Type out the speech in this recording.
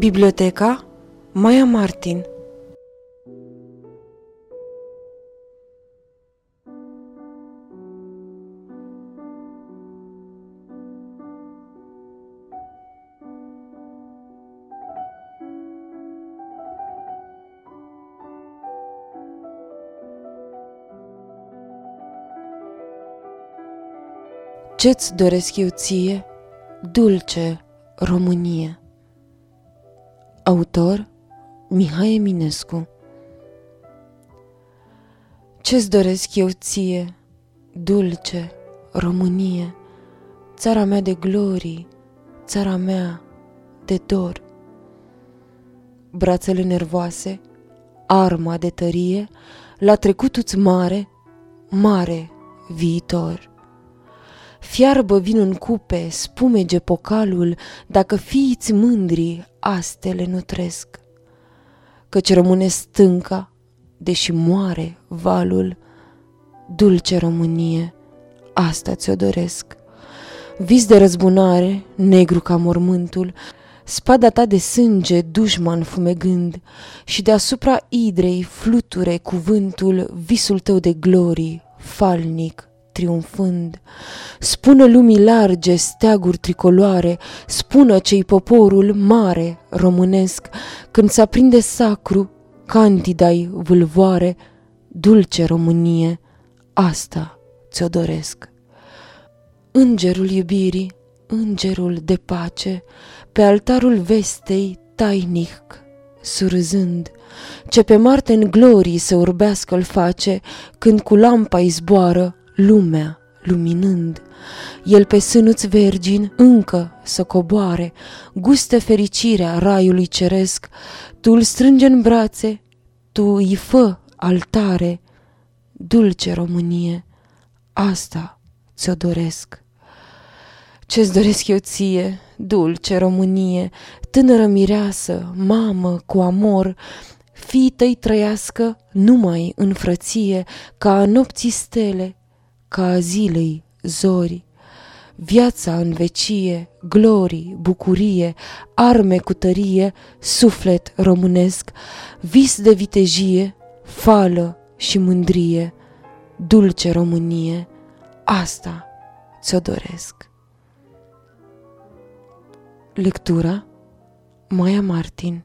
Biblioteca Maia Martin Ce-ți doresc eu ție, dulce Românie? Autor Mihai Eminescu Ce-ți doresc eu ție, dulce Românie, țara mea de glorii, țara mea de dor? Brațele nervoase, arma de tărie, la trecutul mare, mare viitor. Fiarbă vin în cupe, spumege pocalul, dacă fiiți mândri, astele nutresc. Căci rămâne stânca, deși moare valul, dulce Românie, asta ți-o doresc. Vis de răzbunare, negru ca mormântul, spada ta de sânge dușman fumegând, și deasupra idrei fluture cuvântul, visul tău de glorii, falnic, triumfând. Spună lumii large, steaguri tricoloare, spună cei poporul mare românesc, când s-aprinde sacru, candidai vâlvoare, dulce Românie, asta ți-o doresc. Îngerul iubirii, îngerul de pace, pe altarul vestei tainic, surzând, ce pe Marte în glorii să urbească l face, când cu lampa izboară lumea luminând. El pe sânuți vergin încă să coboare, gustă fericirea raiului ceresc, tu îl strânge în brațe, tu îi fă altare, dulce Românie, asta ți-o doresc. Ce-ți doresc eu ție, dulce Românie, tânără mireasă, mamă cu amor, fii tăi trăiască numai în frăție, ca nopții stele, ca zilei zori, viața în vecie, glorii, bucurie, arme cu tărie, suflet românesc, vis de vitejie, fală și mândrie, dulce Românie, asta ți-o doresc. Lectura Maia Martin